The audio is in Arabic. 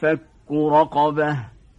فك رقبة.